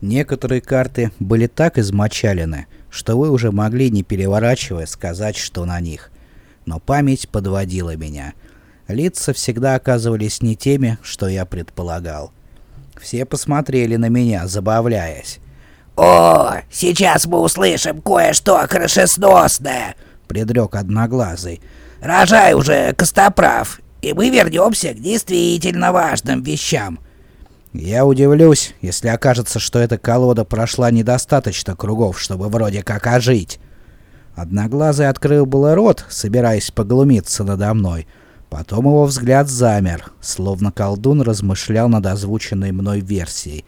Некоторые карты были так измочалены, что вы уже могли, не переворачивая, сказать, что на них. Но память подводила меня. Лица всегда оказывались не теми, что я предполагал. Все посмотрели на меня, забавляясь. «О, сейчас мы услышим кое-что крышесносное!» — предрек Одноглазый. «Рожай уже, Костоправ, и мы вернемся к действительно важным вещам». Я удивлюсь, если окажется, что эта колода прошла недостаточно кругов, чтобы вроде как ожить. Одноглазый открыл было рот, собираясь поглумиться надо мной. Потом его взгляд замер, словно колдун размышлял над озвученной мной версией.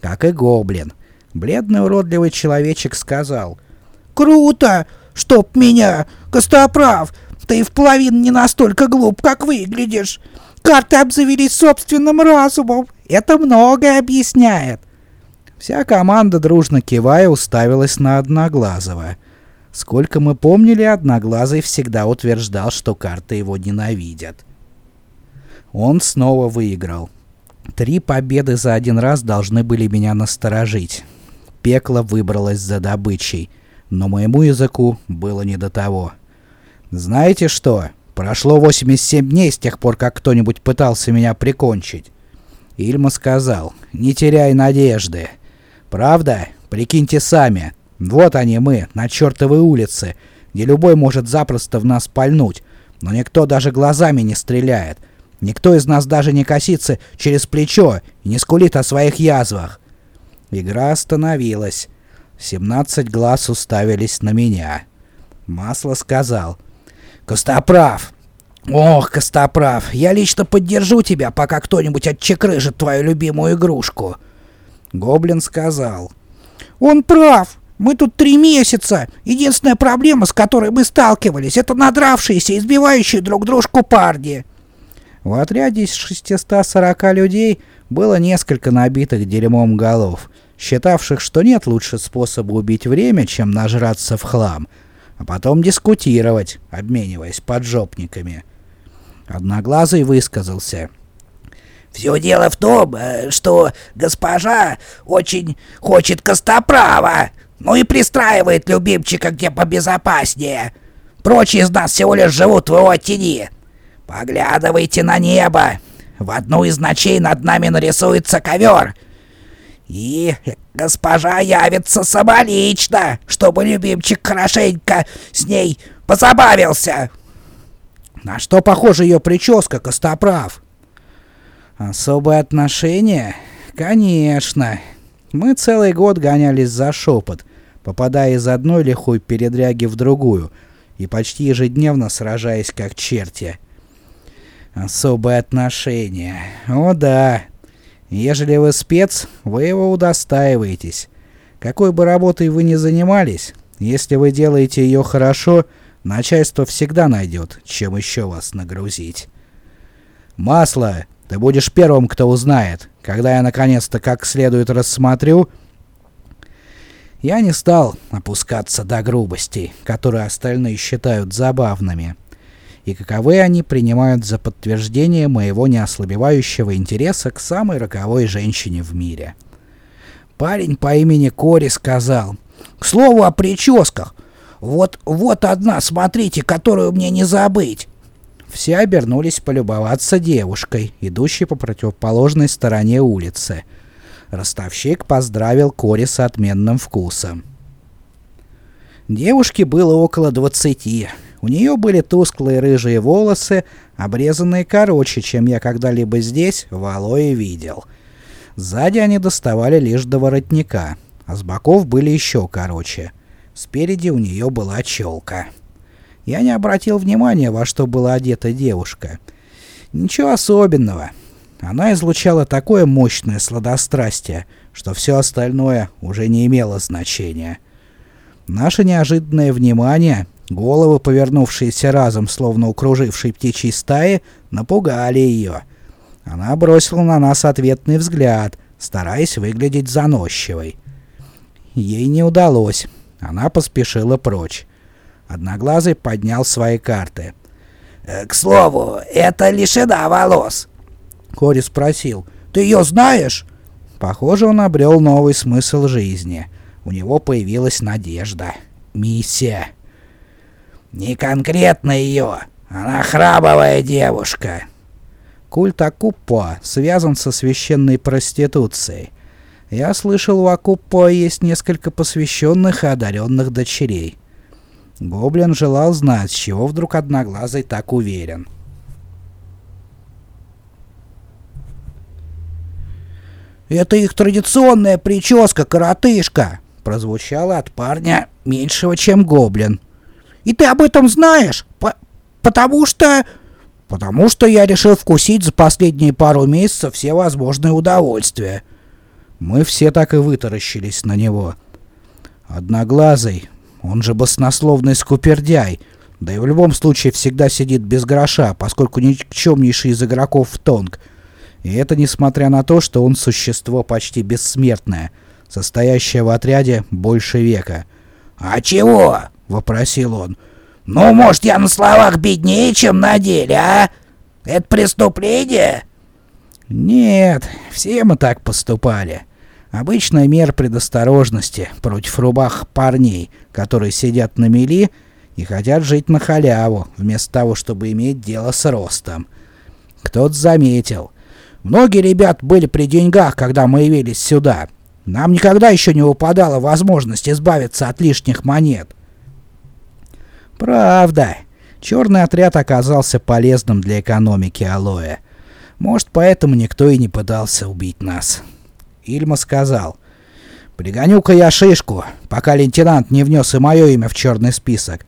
Как и гоблин. Бледный уродливый человечек сказал. «Круто! Чтоб меня! Костоправ! Ты в половину не настолько глуп, как выглядишь! Карты обзавелись собственным разумом! Это многое объясняет!» Вся команда, дружно кивая, уставилась на Одноглазого. Сколько мы помнили, Одноглазый всегда утверждал, что карты его ненавидят. Он снова выиграл. Три победы за один раз должны были меня насторожить. Пекло выбралось за добычей, но моему языку было не до того. Знаете что? Прошло 87 дней с тех пор, как кто-нибудь пытался меня прикончить. Ильма сказал, не теряй надежды. Правда? Прикиньте сами. Вот они мы, на чертовой улице, где любой может запросто в нас пальнуть, но никто даже глазами не стреляет. Никто из нас даже не косится через плечо и не скулит о своих язвах. Игра остановилась. 17 глаз уставились на меня. Масло сказал. «Костоправ! Ох, Костоправ, я лично поддержу тебя, пока кто-нибудь отчекрыжит твою любимую игрушку!» Гоблин сказал. «Он прав! Мы тут три месяца. Единственная проблема, с которой мы сталкивались, это надравшиеся, избивающие друг дружку парни. В отряде из 640 людей было несколько набитых дерьмом голов, считавших, что нет лучше способа убить время, чем нажраться в хлам, а потом дискутировать, обмениваясь поджопниками. Одноглазый высказался. «Все дело в том, э, что госпожа очень хочет костоправа, ну и пристраивает любимчика где побезопаснее. Прочие из нас всего лишь живут в его тени. Поглядывайте на небо. В одну из ночей над нами нарисуется ковер. И госпожа явится самолично, чтобы любимчик хорошенько с ней позабавился. На что похожа ее прическа, Костоправ? Особое отношение? Конечно. Мы целый год гонялись за шепот, попадая из одной лихой передряги в другую и почти ежедневно сражаясь как черти. Особое отношение. О да. Ежели вы спец, вы его удостаиваетесь. Какой бы работой вы ни занимались, если вы делаете ее хорошо, начальство всегда найдет, чем еще вас нагрузить. Масло! Ты будешь первым, кто узнает, когда я наконец-то как следует рассмотрю, я не стал опускаться до грубостей, которые остальные считают забавными, и каковы они принимают за подтверждение моего неослабевающего интереса к самой роковой женщине в мире. Парень по имени Кори сказал, «К слову о прическах, вот, вот одна, смотрите, которую мне не забыть». Все обернулись полюбоваться девушкой, идущей по противоположной стороне улицы — Ростовщик поздравил Кори с отменным вкусом. Девушке было около двадцати. У нее были тусклые рыжие волосы, обрезанные короче, чем я когда-либо здесь, в Алое, видел. Сзади они доставали лишь до воротника, а с боков были еще короче. Спереди у нее была челка. Я не обратил внимания, во что была одета девушка. Ничего особенного. Она излучала такое мощное сладострастие, что все остальное уже не имело значения. Наше неожиданное внимание, головы, повернувшиеся разом, словно укружившей птичьей стаи, напугали ее. Она бросила на нас ответный взгляд, стараясь выглядеть заносчивой. Ей не удалось. Она поспешила прочь. Одноглазый поднял свои карты. «Э, «К слову, это лишена волос. Кори спросил. «Ты ее знаешь?» Похоже, он обрел новый смысл жизни. У него появилась надежда. Миссия. «Не конкретно ее. Она храбовая девушка». Культ Акуппо связан со священной проституцией. Я слышал, у Акуппо есть несколько посвященных и одаренных дочерей. Гоблин желал знать, с чего вдруг Одноглазый так уверен. «Это их традиционная прическа, коротышка!» прозвучало от парня меньшего, чем гоблин. «И ты об этом знаешь? По потому что...» «Потому что я решил вкусить за последние пару месяцев все возможные удовольствия». Мы все так и вытаращились на него. Одноглазый, он же баснословный скупердяй, да и в любом случае всегда сидит без гроша, поскольку никчемнейший из игроков в тонг. И это несмотря на то, что он существо почти бессмертное, состоящее в отряде больше века. «А чего?» — вопросил он. «Ну, может, я на словах беднее, чем на деле, а? Это преступление?» «Нет, все мы так поступали. Обычная мера предосторожности против рубах парней, которые сидят на мели и хотят жить на халяву, вместо того, чтобы иметь дело с ростом. Кто-то заметил. Многие ребят были при деньгах, когда мы явились сюда. Нам никогда еще не выпадала возможность избавиться от лишних монет. Правда. Черный отряд оказался полезным для экономики алоэ. Может, поэтому никто и не пытался убить нас. Ильма сказал. «Пригоню-ка я шишку, пока лейтенант не внес и мое имя в черный список.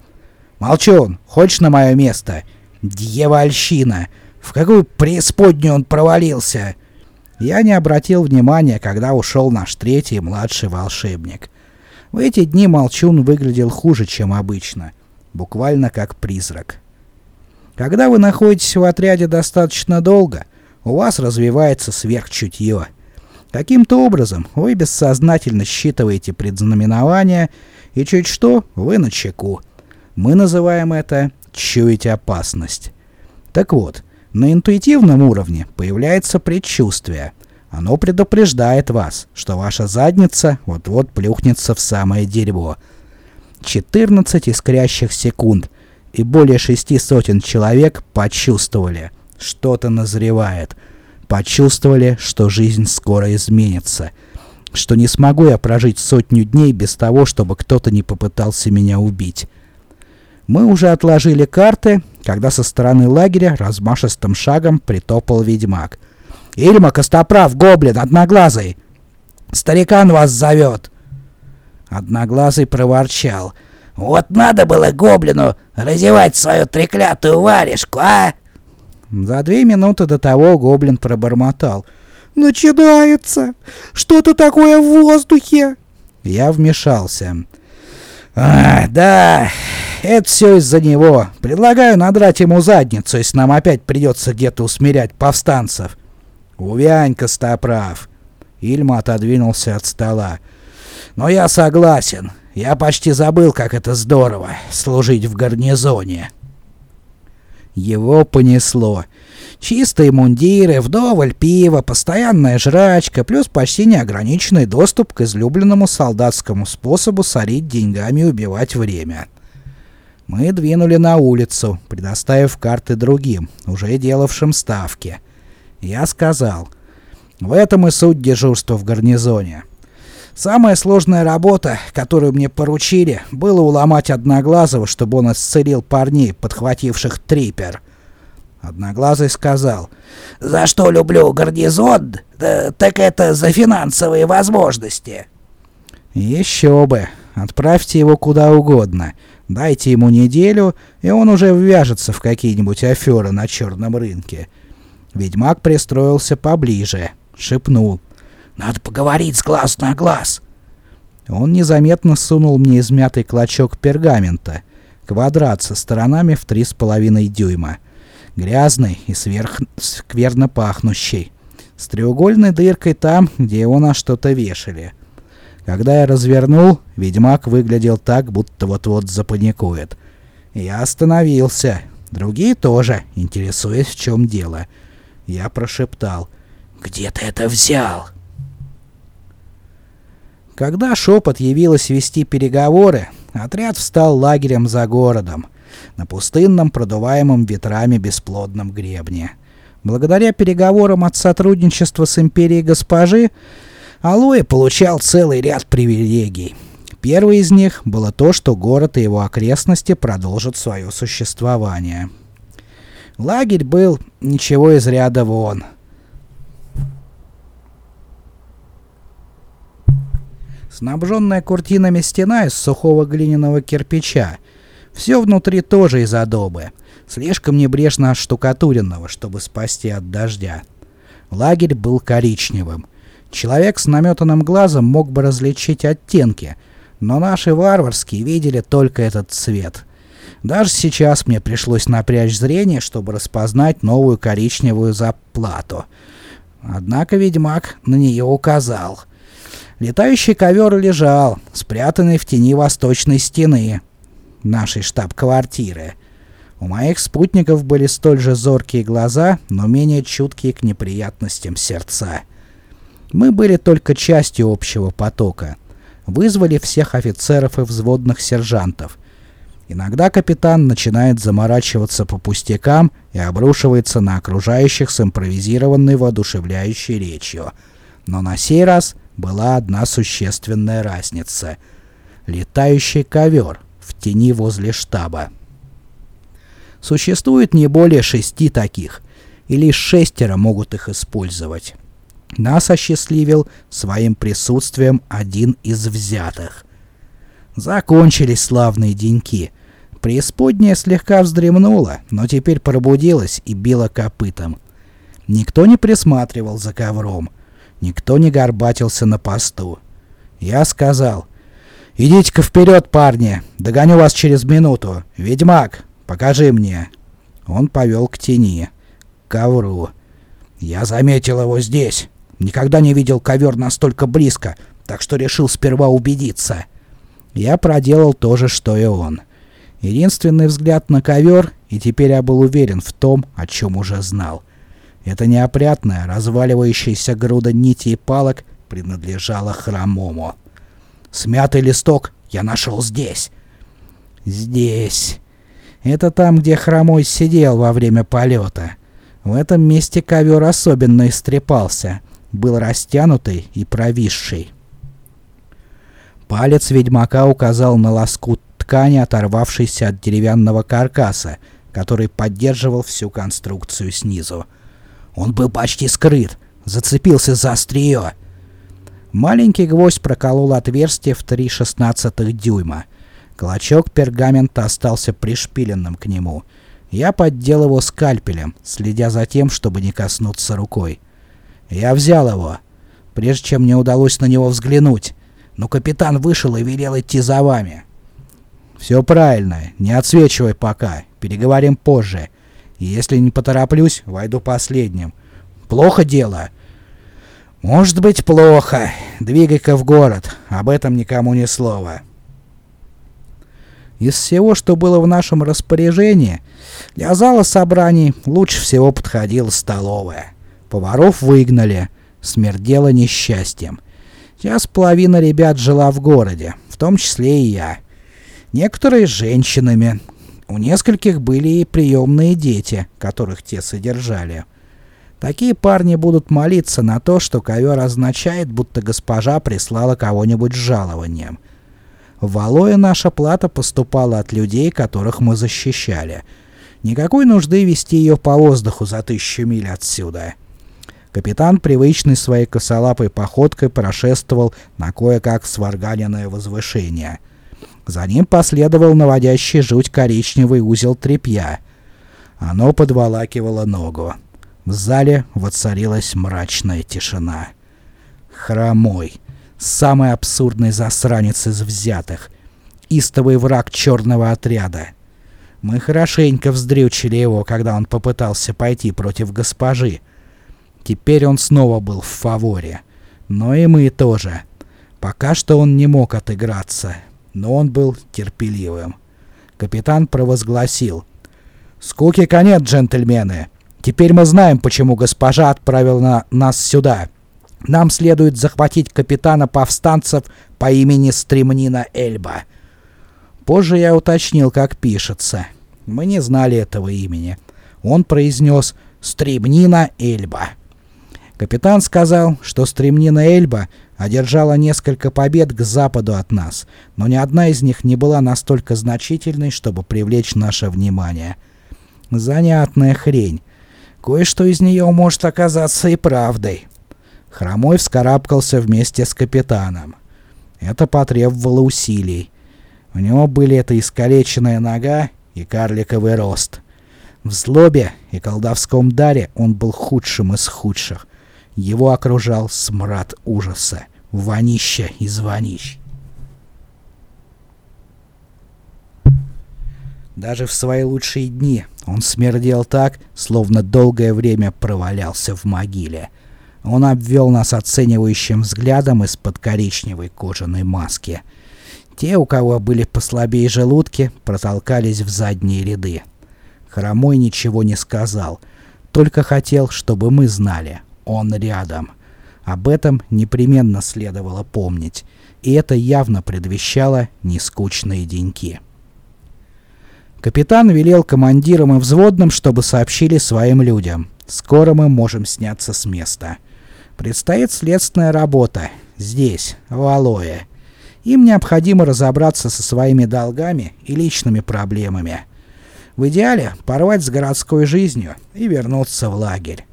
Молчун, хочешь на мое место? Дьявольщина! В какую преисподнюю он провалился!» Я не обратил внимания, когда ушел наш третий младший волшебник. В эти дни Молчун выглядел хуже, чем обычно. Буквально как призрак. Когда вы находитесь в отряде достаточно долго, у вас развивается сверхчутье — Каким-то образом вы бессознательно считываете предзнаменования, и чуть что, вы на чеку. Мы называем это «чуять опасность». Так вот, на интуитивном уровне появляется предчувствие. Оно предупреждает вас, что ваша задница вот-вот плюхнется в самое дерьмо. 14 искрящих секунд, и более шести сотен человек почувствовали, что-то назревает — почувствовали, что жизнь скоро изменится, что не смогу я прожить сотню дней без того, чтобы кто-то не попытался меня убить. Мы уже отложили карты, когда со стороны лагеря размашистым шагом притопал ведьмак. «Ильма, Костоправ, Гоблин, Одноглазый! Старикан вас зовет!» Одноглазый проворчал. «Вот надо было Гоблину разевать свою треклятую варежку, а!» За две минуты до того гоблин пробормотал. «Начинается! Что-то такое в воздухе!» Я вмешался. «А, да, это все из-за него. Предлагаю надрать ему задницу, если нам опять придется где-то усмирять повстанцев». «Увянь, Костоправ!» Ильма отодвинулся от стола. «Но я согласен. Я почти забыл, как это здорово — служить в гарнизоне». Его понесло. Чистые мундиры, вдоволь пива, постоянная жрачка, плюс почти неограниченный доступ к излюбленному солдатскому способу сорить деньгами и убивать время. Мы двинули на улицу, предоставив карты другим, уже делавшим ставки. Я сказал, в этом и суть дежурства в гарнизоне. Самая сложная работа, которую мне поручили, было уломать Одноглазого, чтобы он исцелил парней, подхвативших трипер. Одноглазый сказал, «За что люблю гарнизон, так это за финансовые возможности». «Еще бы. Отправьте его куда угодно. Дайте ему неделю, и он уже ввяжется в какие-нибудь аферы на черном рынке». Ведьмак пристроился поближе, шепнул. Надо поговорить с глаз на глаз. Он незаметно сунул мне измятый клочок пергамента. Квадрат со сторонами в три с половиной дюйма. Грязный и сверх скверно пахнущий. С треугольной дыркой там, где его на что-то вешали. Когда я развернул, ведьмак выглядел так, будто вот-вот запаникует. Я остановился. Другие тоже, интересуясь, в чем дело. Я прошептал. «Где ты это взял?» Когда шепот явилась вести переговоры, отряд встал лагерем за городом, на пустынном, продуваемом ветрами бесплодном гребне. Благодаря переговорам от сотрудничества с империей госпожи, Алоэ получал целый ряд привилегий. Первый из них было то, что город и его окрестности продолжат свое существование. Лагерь был ничего из ряда вон. Снабженная куртинами стена из сухого глиняного кирпича. Все внутри тоже из адобы. Слишком небрежно оштукатуренного, чтобы спасти от дождя. Лагерь был коричневым. Человек с наметанным глазом мог бы различить оттенки — но наши варварские видели только этот цвет. Даже сейчас мне пришлось напрячь зрение, чтобы распознать новую коричневую заплату. Однако ведьмак на нее указал. Летающий ковер лежал, спрятанный в тени восточной стены нашей штаб-квартиры. У моих спутников были столь же зоркие глаза, но менее чуткие к неприятностям сердца. Мы были только частью общего потока вызвали всех офицеров и взводных сержантов. Иногда капитан начинает заморачиваться по пустякам и обрушивается на окружающих с импровизированной воодушевляющей речью. Но на сей раз была одна существенная разница. Летающий ковер в тени возле штаба. Существует не более шести таких, и лишь шестеро могут их использовать. Нас осчастливил своим присутствием один из взятых. Закончились славные деньки. Преисподняя слегка вздремнула, но теперь пробудилась и била копытом. Никто не присматривал за ковром. Никто не горбатился на посту. Я сказал, «Идите-ка вперед, парни! Догоню вас через минуту! Ведьмак, покажи мне!» Он повел к тени, к ковру. «Я заметил его здесь!» Никогда не видел ковер настолько близко, так что решил сперва убедиться. Я проделал то же, что и он. Единственный взгляд на ковер, и теперь я был уверен в том, о чем уже знал. Эта неопрятная, разваливающаяся груда нитей и палок принадлежала хромому. Смятый листок я нашел здесь. Здесь. Это там, где хромой сидел во время полета. В этом месте ковер особенно истрепался — был растянутый и провисший. Палец ведьмака указал на лоскут ткани, оторвавшийся от деревянного каркаса, который поддерживал всю конструкцию снизу. Он был почти скрыт, зацепился за острие. Маленький гвоздь проколол отверстие в 3,16 дюйма. Клочок пергамента остался пришпиленным к нему. Я поддел его скальпелем, следя за тем, чтобы не коснуться рукой. Я взял его, прежде чем мне удалось на него взглянуть, но капитан вышел и велел идти за вами. Все правильно, не отсвечивай пока, переговорим позже. Если не потороплюсь, войду последним. Плохо дело? Может быть плохо. Двигай-ка в город, об этом никому ни слова. Из всего, что было в нашем распоряжении, для зала собраний лучше всего подходила столовая. Поваров выгнали. Смердело несчастьем. Сейчас половина ребят жила в городе, в том числе и я. Некоторые с женщинами. У нескольких были и приемные дети, которых те содержали. Такие парни будут молиться на то, что ковер означает, будто госпожа прислала кого-нибудь с жалованием. В Валое наша плата поступала от людей, которых мы защищали. Никакой нужды вести ее по воздуху за тысячу миль отсюда. Капитан, привычный своей косолапой походкой, прошествовал на кое-как сварганенное возвышение. За ним последовал наводящий жуть коричневый узел тряпья. Оно подволакивало ногу. В зале воцарилась мрачная тишина. Хромой, самый абсурдный засранец из взятых, истовый враг черного отряда. Мы хорошенько вздрючили его, когда он попытался пойти против госпожи, Теперь он снова был в фаворе. Но и мы тоже. Пока что он не мог отыграться, но он был терпеливым. Капитан провозгласил. «Скуки конец, джентльмены! Теперь мы знаем, почему госпожа отправила нас сюда. Нам следует захватить капитана повстанцев по имени Стремнина Эльба. Позже я уточнил, как пишется. Мы не знали этого имени. Он произнес «Стремнина Эльба». Капитан сказал, что Стремнина Эльба одержала несколько побед к западу от нас, но ни одна из них не была настолько значительной, чтобы привлечь наше внимание. Занятная хрень. Кое-что из нее может оказаться и правдой. Хромой вскарабкался вместе с капитаном. Это потребовало усилий. У него были эта искалеченная нога и карликовый рост. В злобе и колдовском даре он был худшим из худших. Его окружал смрад ужаса, вонище из вонищ. Даже в свои лучшие дни он смердел так, словно долгое время провалялся в могиле. Он обвел нас оценивающим взглядом из-под коричневой кожаной маски. Те, у кого были послабее желудки, протолкались в задние ряды. Хромой ничего не сказал, только хотел, чтобы мы знали. Он рядом. Об этом непременно следовало помнить, и это явно предвещало нескучные деньки. Капитан велел командирам и взводным, чтобы сообщили своим людям. Скоро мы можем сняться с места. Предстоит следственная работа. Здесь, в Алое. Им необходимо разобраться со своими долгами и личными проблемами. В идеале порвать с городской жизнью и вернуться в лагерь.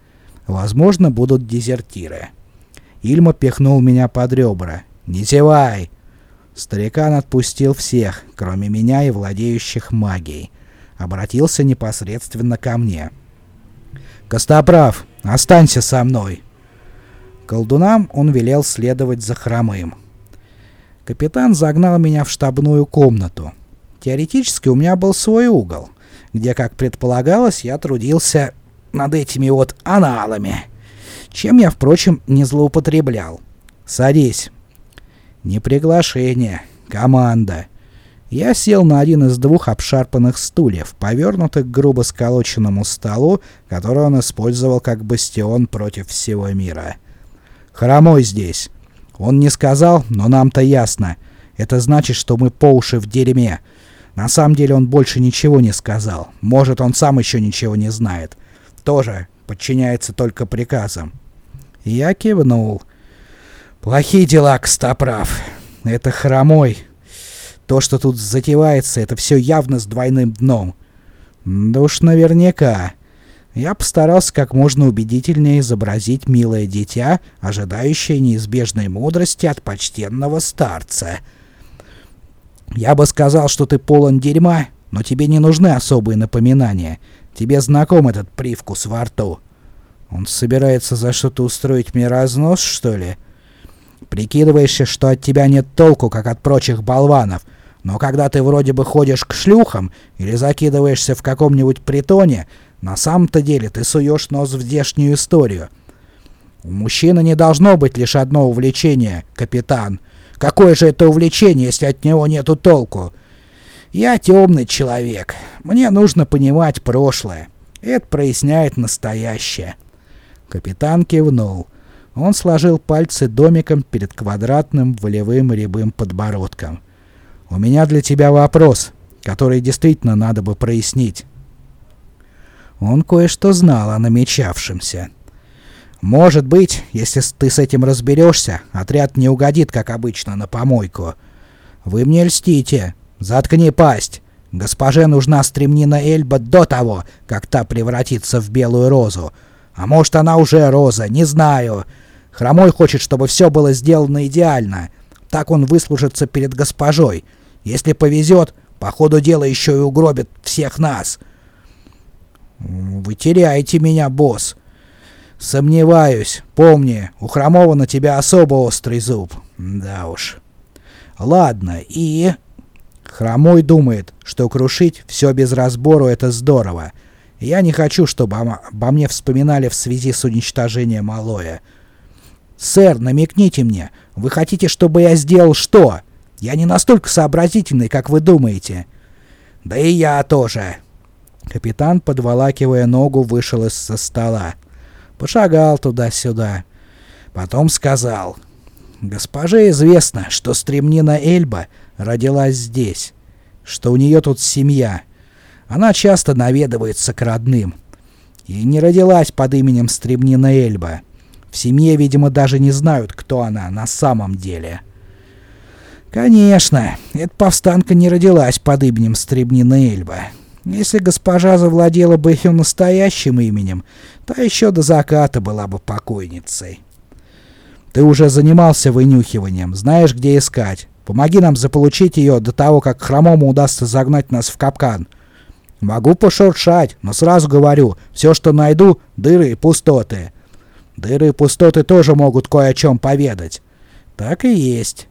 Возможно, будут дезертиры. Ильма пихнул меня под ребра. «Не зевай!» Старикан отпустил всех, кроме меня и владеющих магией. Обратился непосредственно ко мне. «Костоправ, останься со мной!» Колдунам он велел следовать за хромым. Капитан загнал меня в штабную комнату. Теоретически у меня был свой угол, где, как предполагалось, я трудился над этими вот аналами, чем я, впрочем, не злоупотреблял. «Садись». «Не приглашение, команда». Я сел на один из двух обшарпанных стульев, повернутых к грубо сколоченному столу, который он использовал как бастион против всего мира. «Хромой здесь». Он не сказал, но нам-то ясно. Это значит, что мы по уши в дерьме. На самом деле он больше ничего не сказал. Может, он сам еще ничего не знает. Тоже подчиняется только приказам. Я кивнул. Плохие дела, Костоправ. Это хромой. То, что тут затевается, это все явно с двойным дном. Да уж наверняка. Я постарался как можно убедительнее изобразить милое дитя, ожидающее неизбежной мудрости от почтенного старца. Я бы сказал, что ты полон дерьма, но тебе не нужны особые напоминания. Тебе знаком этот привкус во рту. Он собирается за что-то устроить мне разнос, что ли? Прикидываешься, что от тебя нет толку, как от прочих болванов, но когда ты вроде бы ходишь к шлюхам или закидываешься в каком-нибудь притоне, на самом-то деле ты суешь нос в здешнюю историю. У мужчины не должно быть лишь одно увлечение, капитан. Какое же это увлечение, если от него нету толку? Я темный человек. Мне нужно понимать прошлое. Это проясняет настоящее. Капитан кивнул. Он сложил пальцы домиком перед квадратным волевым рябым подбородком. «У меня для тебя вопрос, который действительно надо бы прояснить». Он кое-что знал о намечавшемся. «Может быть, если ты с этим разберешься, отряд не угодит, как обычно, на помойку. Вы мне льстите. Заткни пасть. Госпоже нужна стремнина Эльба до того, как та превратится в белую розу. А может, она уже роза, не знаю. Хромой хочет, чтобы все было сделано идеально. Так он выслужится перед госпожой. Если повезет, по ходу дела еще и угробит всех нас». «Вы теряете меня, босс». «Сомневаюсь. Помни, у Хромова на тебя особо острый зуб. Да уж». «Ладно, и...» Хромой думает, что крушить все без разбору — это здорово. Я не хочу, чтобы обо мне вспоминали в связи с уничтожением Алоя. «Сэр, намекните мне, вы хотите, чтобы я сделал что? Я не настолько сообразительный, как вы думаете». «Да и я тоже», Капитан, подволакивая ногу, вышел из-за стола. Пошагал туда-сюда. Потом сказал, «Госпоже известно, что стремнина Эльба родилась здесь, что у нее тут семья. Она часто наведывается к родным. И не родилась под именем стремнина Эльба. В семье, видимо, даже не знают, кто она на самом деле». Конечно, эта повстанка не родилась под именем Стребнина Эльба. Если госпожа завладела бы ее настоящим именем, то еще до заката была бы покойницей. Ты уже занимался вынюхиванием, знаешь, где искать. Помоги нам заполучить ее до того, как хромому удастся загнать нас в капкан. Могу пошуршать, но сразу говорю, все, что найду, дыры и пустоты. Дыры и пустоты тоже могут кое о чем поведать. Так и есть.